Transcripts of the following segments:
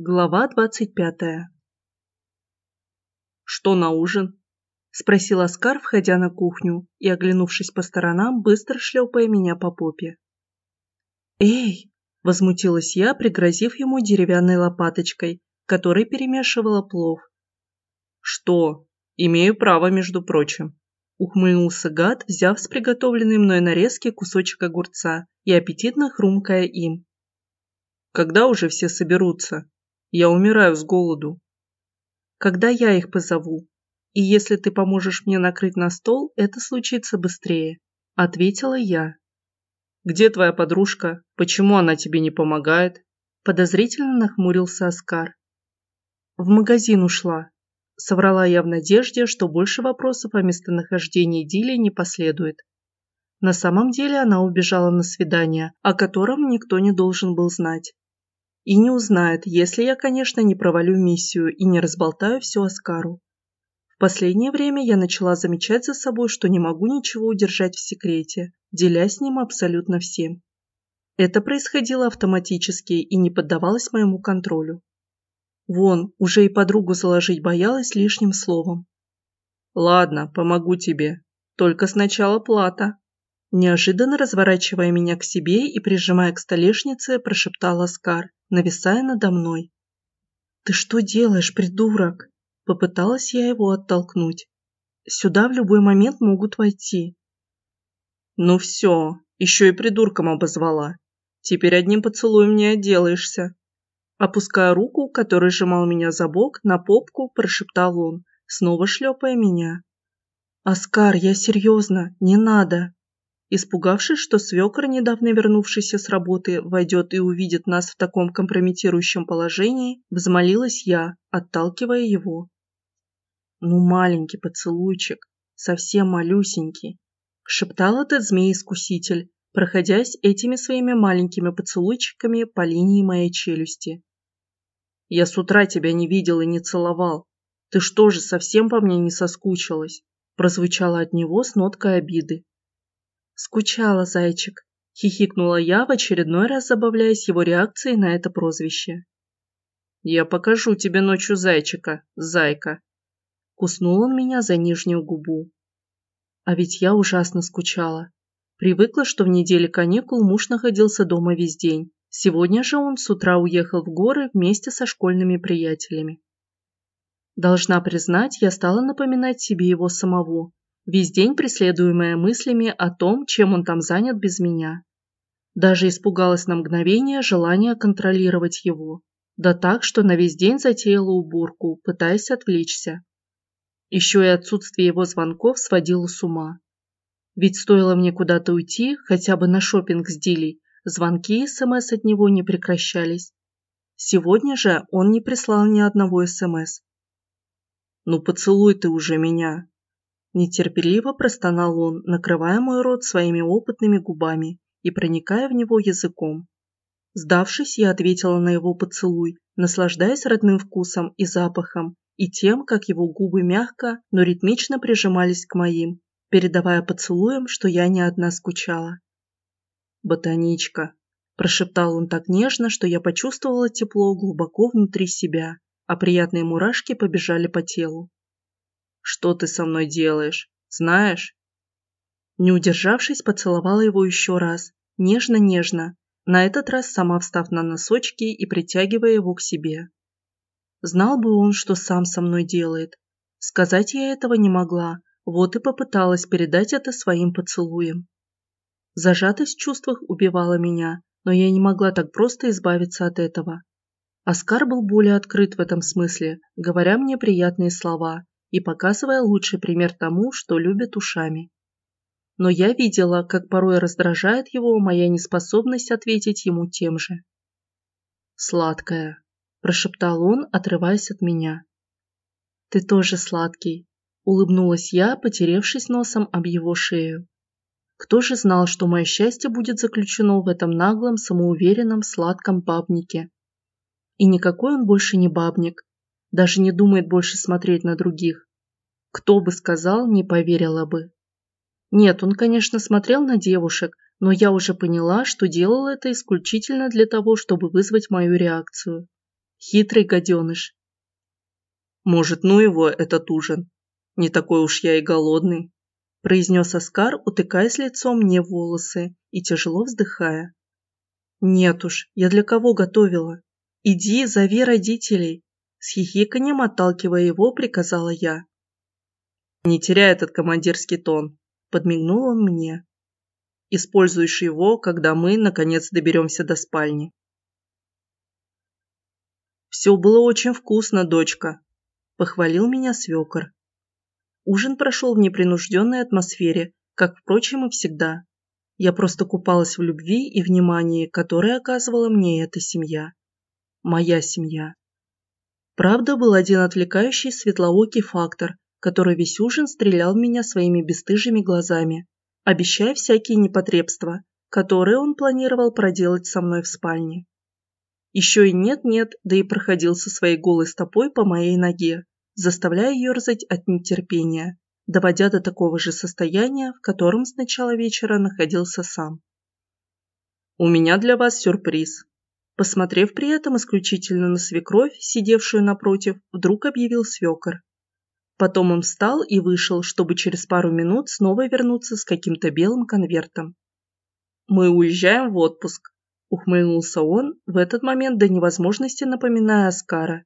Глава двадцать пятая. «Что на ужин?» – спросил Оскар, входя на кухню и, оглянувшись по сторонам, быстро шлепая меня по попе. «Эй!» – возмутилась я, пригрозив ему деревянной лопаточкой, которой перемешивала плов. «Что? Имею право, между прочим», – ухмыльнулся гад, взяв с приготовленной мной нарезки кусочек огурца и аппетитно хрумкая им. «Когда уже все соберутся? Я умираю с голоду». «Когда я их позову. И если ты поможешь мне накрыть на стол, это случится быстрее», – ответила я. «Где твоя подружка? Почему она тебе не помогает?» Подозрительно нахмурился Оскар. «В магазин ушла», – соврала я в надежде, что больше вопросов о местонахождении Дили не последует. На самом деле она убежала на свидание, о котором никто не должен был знать. И не узнает, если я, конечно, не провалю миссию и не разболтаю все Оскару. В последнее время я начала замечать за собой, что не могу ничего удержать в секрете, делясь с ним абсолютно всем. Это происходило автоматически и не поддавалось моему контролю. Вон, уже и подругу заложить боялась лишним словом. «Ладно, помогу тебе. Только сначала плата». Неожиданно разворачивая меня к себе и прижимая к столешнице, прошептал Оскар, нависая надо мной. «Ты что делаешь, придурок?» Попыталась я его оттолкнуть. «Сюда в любой момент могут войти». «Ну все, еще и придурком обозвала. Теперь одним поцелуем не отделаешься», Опуская руку, который сжимал меня за бок, на попку, прошептал он, снова шлепая меня. «Оскар, я серьезно, не надо!» Испугавшись, что свекр, недавно вернувшийся с работы, войдет и увидит нас в таком компрометирующем положении, взмолилась я, отталкивая его. «Ну, маленький поцелуйчик, совсем малюсенький», – шептал этот змей-искуситель, проходясь этими своими маленькими поцелуйчиками по линии моей челюсти. Я с утра тебя не видел и не целовал. Ты что же, совсем по мне не соскучилась?» Прозвучало от него с ноткой обиды. «Скучала, зайчик», – хихикнула я, в очередной раз забавляясь его реакцией на это прозвище. «Я покажу тебе ночью зайчика, зайка», – куснул он меня за нижнюю губу. А ведь я ужасно скучала. Привыкла, что в неделе каникул муж находился дома весь день, Сегодня же он с утра уехал в горы вместе со школьными приятелями. Должна признать, я стала напоминать себе его самого, весь день преследуемая мыслями о том, чем он там занят без меня. Даже испугалась на мгновение желания контролировать его, да так, что на весь день затеяла уборку, пытаясь отвлечься. Еще и отсутствие его звонков сводило с ума. Ведь стоило мне куда-то уйти, хотя бы на шопинг с Дилей, Звонки и СМС от него не прекращались. Сегодня же он не прислал ни одного СМС. «Ну поцелуй ты уже меня!» Нетерпеливо простонал он, накрывая мой рот своими опытными губами и проникая в него языком. Сдавшись, я ответила на его поцелуй, наслаждаясь родным вкусом и запахом, и тем, как его губы мягко, но ритмично прижимались к моим, передавая поцелуем, что я не одна скучала. «Ботаничка», – прошептал он так нежно, что я почувствовала тепло глубоко внутри себя, а приятные мурашки побежали по телу. «Что ты со мной делаешь? Знаешь?» Не удержавшись, поцеловала его еще раз, нежно-нежно, на этот раз сама встав на носочки и притягивая его к себе. Знал бы он, что сам со мной делает. Сказать я этого не могла, вот и попыталась передать это своим поцелуем. Зажатость в чувствах убивала меня, но я не могла так просто избавиться от этого. Оскар был более открыт в этом смысле, говоря мне приятные слова и показывая лучший пример тому, что любит ушами. Но я видела, как порой раздражает его моя неспособность ответить ему тем же. «Сладкая», – прошептал он, отрываясь от меня. «Ты тоже сладкий», – улыбнулась я, потеревшись носом об его шею. Кто же знал, что мое счастье будет заключено в этом наглом, самоуверенном, сладком бабнике? И никакой он больше не бабник, даже не думает больше смотреть на других. Кто бы сказал, не поверила бы. Нет, он, конечно, смотрел на девушек, но я уже поняла, что делал это исключительно для того, чтобы вызвать мою реакцию. Хитрый гаденыш. Может, ну его, этот ужин? Не такой уж я и голодный, произнес Оскар, утыкаясь лицом мне в волосы и тяжело вздыхая. Нет уж, я для кого готовила? Иди, зови родителей. С хихиканьем отталкивая его, приказала я. Не теряй этот командирский тон, подмигнул он мне. Используешь его, когда мы, наконец, доберемся до спальни. «Все было очень вкусно, дочка», – похвалил меня свекор. Ужин прошел в непринужденной атмосфере, как, впрочем, и всегда. Я просто купалась в любви и внимании, которое оказывала мне эта семья. Моя семья. Правда, был один отвлекающий светлоокий фактор, который весь ужин стрелял в меня своими бесстыжими глазами, обещая всякие непотребства, которые он планировал проделать со мной в спальне. Еще и нет-нет, да и проходил со своей голой стопой по моей ноге, заставляя ерзать от нетерпения, доводя до такого же состояния, в котором с начала вечера находился сам. «У меня для вас сюрприз», Посмотрев при этом исключительно на свекровь, сидевшую напротив, вдруг объявил свекор. Потом он встал и вышел, чтобы через пару минут снова вернуться с каким-то белым конвертом. «Мы уезжаем в отпуск», – ухмыльнулся он, в этот момент до невозможности напоминая Оскара.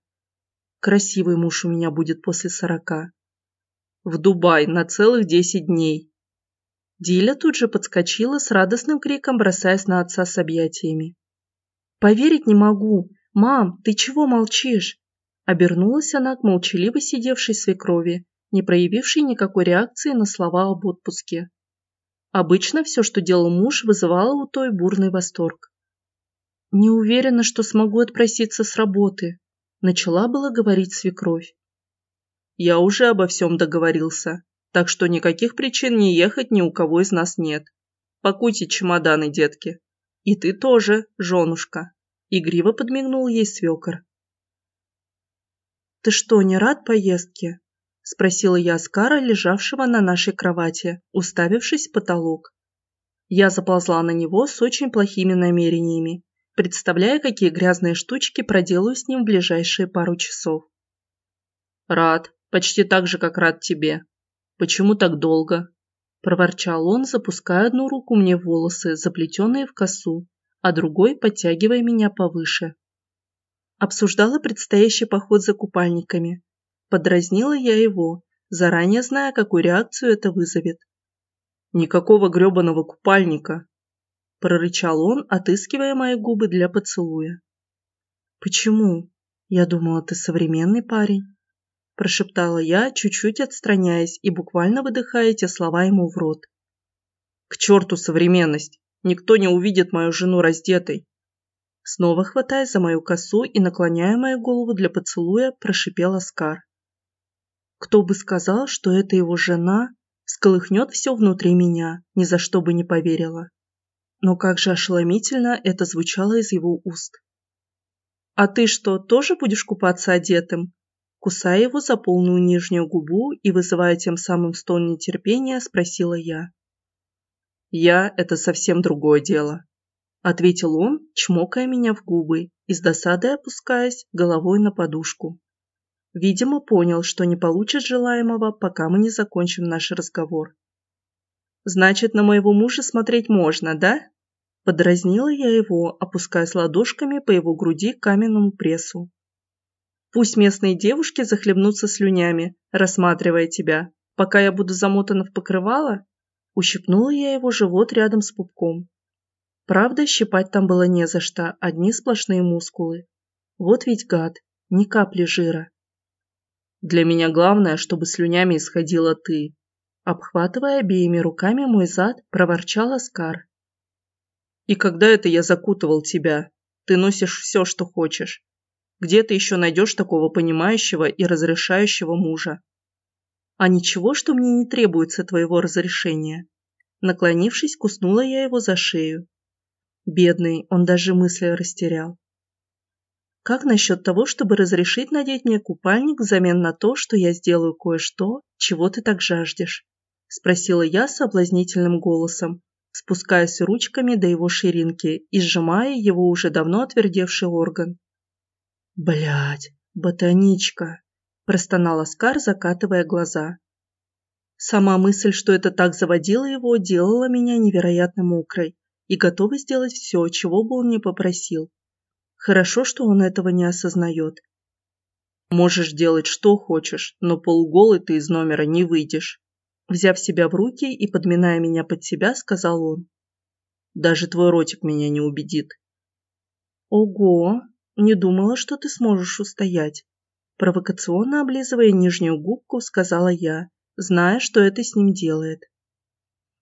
«Красивый муж у меня будет после сорока». «В Дубай на целых десять дней». Диля тут же подскочила с радостным криком, бросаясь на отца с объятиями. «Поверить не могу! Мам, ты чего молчишь?» Обернулась она к молчаливо сидевшей свекрови, не проявившей никакой реакции на слова об отпуске. Обычно все, что делал муж, вызывало у той бурный восторг. «Не уверена, что смогу отпроситься с работы», – начала было говорить свекровь. «Я уже обо всем договорился, так что никаких причин не ехать ни у кого из нас нет. Пакуйте чемоданы, детки. И ты тоже, женушка», – игриво подмигнул ей свекор. «Ты что, не рад поездке?» – спросила я Аскара, лежавшего на нашей кровати, уставившись в потолок. Я заползла на него с очень плохими намерениями, представляя, какие грязные штучки проделаю с ним в ближайшие пару часов. «Рад, почти так же, как рад тебе. Почему так долго?» – проворчал он, запуская одну руку мне в волосы, заплетенные в косу, а другой подтягивая меня повыше. Обсуждала предстоящий поход за купальниками. Подразнила я его, заранее зная, какую реакцию это вызовет. «Никакого грёбаного купальника!» прорычал он, отыскивая мои губы для поцелуя. «Почему? Я думала, ты современный парень», прошептала я, чуть-чуть отстраняясь и буквально выдыхая эти слова ему в рот. «К черту современность! Никто не увидит мою жену раздетой. Снова хватая за мою косу и наклоняя мою голову для поцелуя, прошипел Оскар. Кто бы сказал, что это его жена, сколыхнет все внутри меня, ни за что бы не поверила. Но как же ошеломительно это звучало из его уст. «А ты что, тоже будешь купаться одетым?» Кусая его за полную нижнюю губу и вызывая тем самым стон нетерпения, спросила я. «Я – это совсем другое дело», ответил он, чмокая меня в губы и с досадой опускаясь головой на подушку. Видимо, понял, что не получит желаемого, пока мы не закончим наш разговор. «Значит, на моего мужа смотреть можно, да?» Подразнила я его, опускаясь ладошками по его груди к каменному прессу. «Пусть местные девушки захлебнутся слюнями, рассматривая тебя, пока я буду замотана в покрывало?» Ущипнула я его живот рядом с пупком. Правда, щипать там было не за что, одни сплошные мускулы. Вот ведь гад, ни капли жира. Для меня главное, чтобы слюнями исходила ты. Обхватывая обеими руками мой зад, проворчал Оскар. И когда это я закутывал тебя? Ты носишь все, что хочешь. Где ты еще найдешь такого понимающего и разрешающего мужа? А ничего, что мне не требуется твоего разрешения. Наклонившись, куснула я его за шею. Бедный, он даже мысли растерял. Как насчет того, чтобы разрешить надеть мне купальник взамен на то, что я сделаю кое-что, чего ты так жаждешь? Спросила я соблазнительным голосом, спускаясь ручками до его ширинки и сжимая его уже давно отвердевший орган. Блядь, ботаничка, простонал Оскар, закатывая глаза. Сама мысль, что это так заводило его, делала меня невероятно мокрой и готова сделать все, чего бы он ни попросил. Хорошо, что он этого не осознает. Можешь делать что хочешь, но полуголый ты из номера не выйдешь. Взяв себя в руки и подминая меня под себя, сказал он. Даже твой ротик меня не убедит. Ого, не думала, что ты сможешь устоять. Провокационно облизывая нижнюю губку, сказала я, зная, что это с ним делает.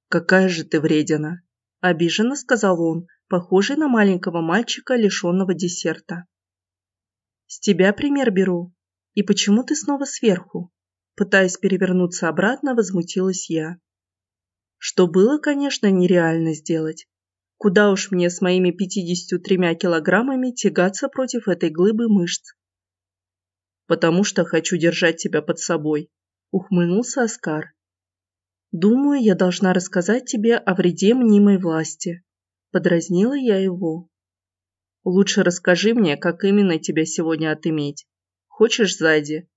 Какая же ты вредина, обиженно сказал он, похожий на маленького мальчика, лишенного десерта. С тебя пример беру. И почему ты снова сверху? Пытаясь перевернуться обратно, возмутилась я. Что было, конечно, нереально сделать. Куда уж мне с моими 53 килограммами тягаться против этой глыбы мышц? Потому что хочу держать тебя под собой, ухмыльнулся Оскар. Думаю, я должна рассказать тебе о вреде мнимой власти. Подразнила я его. Лучше расскажи мне, как именно тебя сегодня отыметь. Хочешь сзади?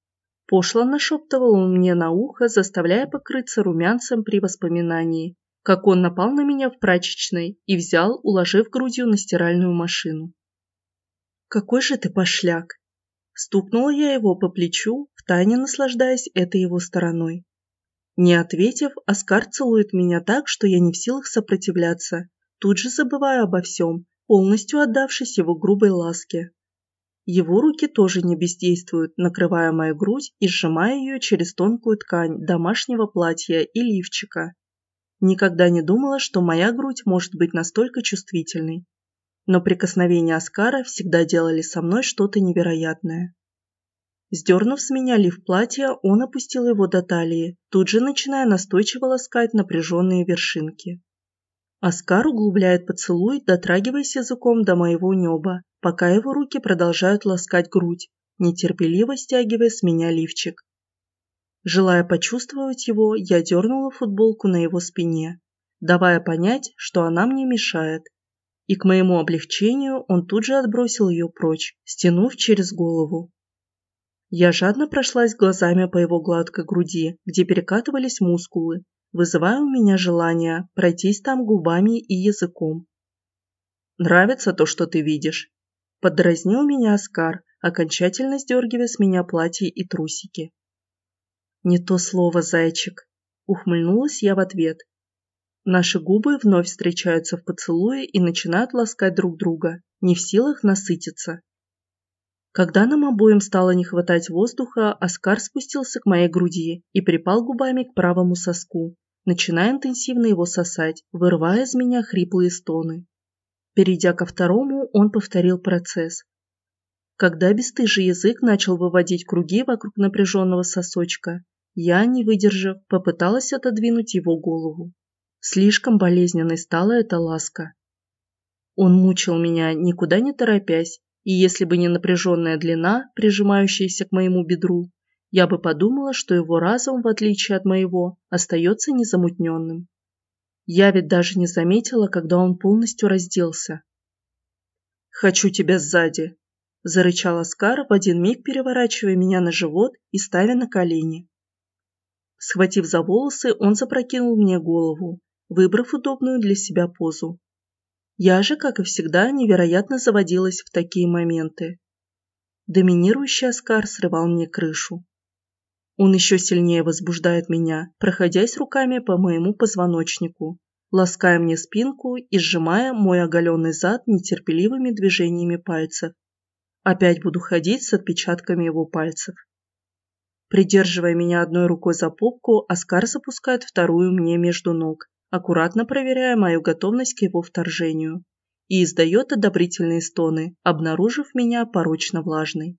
Пошло нашептывал он мне на ухо, заставляя покрыться румянцем при воспоминании, как он напал на меня в прачечной и взял, уложив грудью на стиральную машину. «Какой же ты пошляк!» Стукнула я его по плечу, втайне наслаждаясь этой его стороной. Не ответив, Оскар целует меня так, что я не в силах сопротивляться, тут же забываю обо всем, полностью отдавшись его грубой ласке. Его руки тоже не бездействуют, накрывая мою грудь и сжимая ее через тонкую ткань домашнего платья и лифчика. Никогда не думала, что моя грудь может быть настолько чувствительной. Но прикосновения Оскара всегда делали со мной что-то невероятное. Сдернув с меня лиф платья, он опустил его до талии, тут же начиная настойчиво ласкать напряженные вершинки. Оскар углубляет поцелуй, дотрагиваясь языком до моего неба, пока его руки продолжают ласкать грудь, нетерпеливо стягивая с меня лифчик. Желая почувствовать его, я дернула футболку на его спине, давая понять, что она мне мешает. И к моему облегчению он тут же отбросил ее прочь, стянув через голову. Я жадно прошлась глазами по его гладкой груди, где перекатывались мускулы, вызывая у меня желание пройтись там губами и языком. «Нравится то, что ты видишь?» Подразнил меня Оскар, окончательно сдергивая с меня платье и трусики. «Не то слово, зайчик!» Ухмыльнулась я в ответ. Наши губы вновь встречаются в поцелуе и начинают ласкать друг друга, не в силах насытиться. Когда нам обоим стало не хватать воздуха, Оскар спустился к моей груди и припал губами к правому соску, начиная интенсивно его сосать, вырывая из меня хриплые стоны. Перейдя ко второму, он повторил процесс. Когда бесстыжий язык начал выводить круги вокруг напряженного сосочка, я, не выдержав, попыталась отодвинуть его голову. Слишком болезненной стала эта ласка. Он мучил меня, никуда не торопясь, и если бы не напряженная длина, прижимающаяся к моему бедру, я бы подумала, что его разум, в отличие от моего, остается незамутненным. Я ведь даже не заметила, когда он полностью разделся. «Хочу тебя сзади», – зарычал Оскар, в один миг переворачивая меня на живот и ставя на колени. Схватив за волосы, он запрокинул мне голову, выбрав удобную для себя позу. Я же, как и всегда, невероятно заводилась в такие моменты. Доминирующий Оскар срывал мне крышу. Он еще сильнее возбуждает меня, проходясь руками по моему позвоночнику, лаская мне спинку и сжимая мой оголенный зад нетерпеливыми движениями пальцев. Опять буду ходить с отпечатками его пальцев. Придерживая меня одной рукой за попку, Оскар запускает вторую мне между ног, аккуратно проверяя мою готовность к его вторжению, и издает одобрительные стоны, обнаружив меня порочно влажной.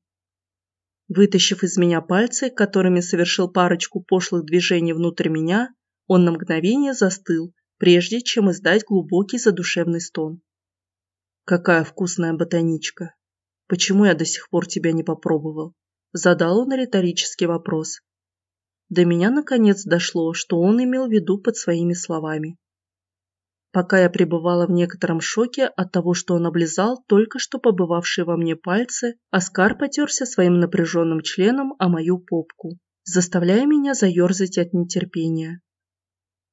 Вытащив из меня пальцы, которыми совершил парочку пошлых движений внутрь меня, он на мгновение застыл, прежде чем издать глубокий задушевный стон. «Какая вкусная ботаничка! Почему я до сих пор тебя не попробовал?» Задал он риторический вопрос. До меня наконец дошло, что он имел в виду под своими словами. Пока я пребывала в некотором шоке от того, что он облизал только что побывавшие во мне пальцы, Оскар потерся своим напряженным членом о мою попку, заставляя меня заерзать от нетерпения.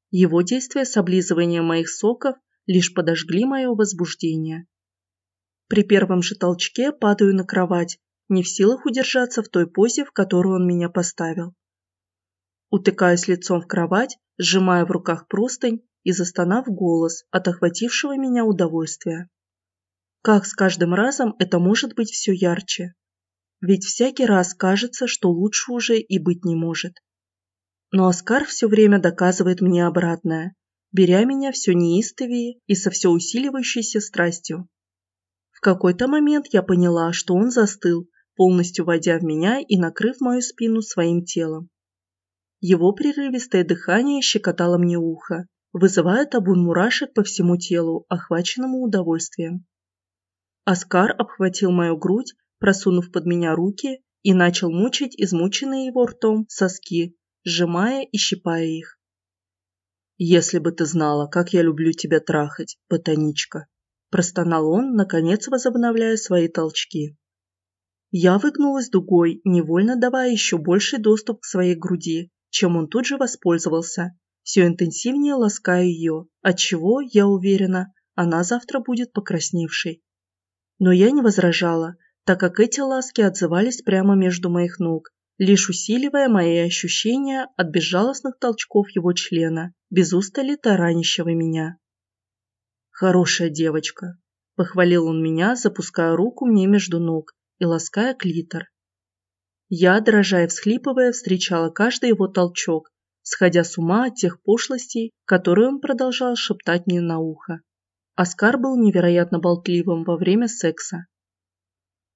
Его действия с облизыванием моих соков лишь подожгли мое возбуждение. При первом же толчке падаю на кровать, не в силах удержаться в той позе, в которую он меня поставил. Утыкаясь лицом в кровать, сжимая в руках простынь и застонав голос от охватившего меня удовольствия. Как с каждым разом это может быть все ярче? Ведь всякий раз кажется, что лучше уже и быть не может. Но Оскар все время доказывает мне обратное, беря меня все неистовее и со все усиливающейся страстью. В какой-то момент я поняла, что он застыл, полностью войдя в меня и накрыв мою спину своим телом. Его прерывистое дыхание щекотало мне ухо, вызывая табун мурашек по всему телу, охваченному удовольствием. Оскар обхватил мою грудь, просунув под меня руки, и начал мучить измученные его ртом соски, сжимая и щипая их. «Если бы ты знала, как я люблю тебя трахать, ботаничка!» простонал он, наконец возобновляя свои толчки. Я выгнулась дугой, невольно давая еще больший доступ к своей груди, чем он тут же воспользовался, все интенсивнее лаская ее, отчего, я уверена, она завтра будет покрасневшей. Но я не возражала, так как эти ласки отзывались прямо между моих ног, лишь усиливая мои ощущения от безжалостных толчков его члена, без устали таранящего меня. «Хорошая девочка», – похвалил он меня, запуская руку мне между ног и лаская клитор. Я, дрожа и всхлипывая, встречала каждый его толчок, сходя с ума от тех пошлостей, которые он продолжал шептать мне на ухо. Оскар был невероятно болтливым во время секса.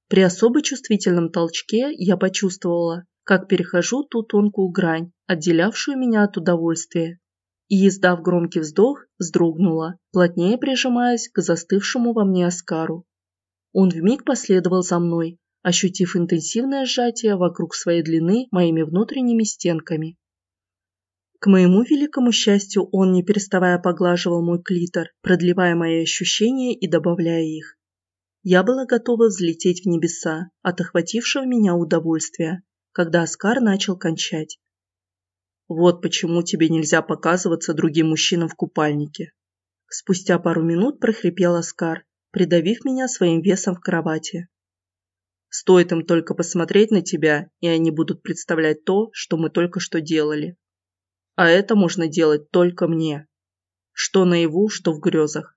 При особо чувствительном толчке я почувствовала, как перехожу ту тонкую грань, отделявшую меня от удовольствия. И, издав громкий вздох, вздрогнула, плотнее прижимаясь к застывшему во мне Оскару. Он вмиг последовал за мной, ощутив интенсивное сжатие вокруг своей длины моими внутренними стенками. К моему великому счастью, он, не переставая, поглаживал мой клитор, продлевая мои ощущения и добавляя их. Я была готова взлететь в небеса от охватившего меня удовольствия, когда Оскар начал кончать. «Вот почему тебе нельзя показываться другим мужчинам в купальнике». Спустя пару минут прохрипел Оскар, придавив меня своим весом в кровати. «Стоит им только посмотреть на тебя, и они будут представлять то, что мы только что делали. А это можно делать только мне. Что наяву, что в грезах.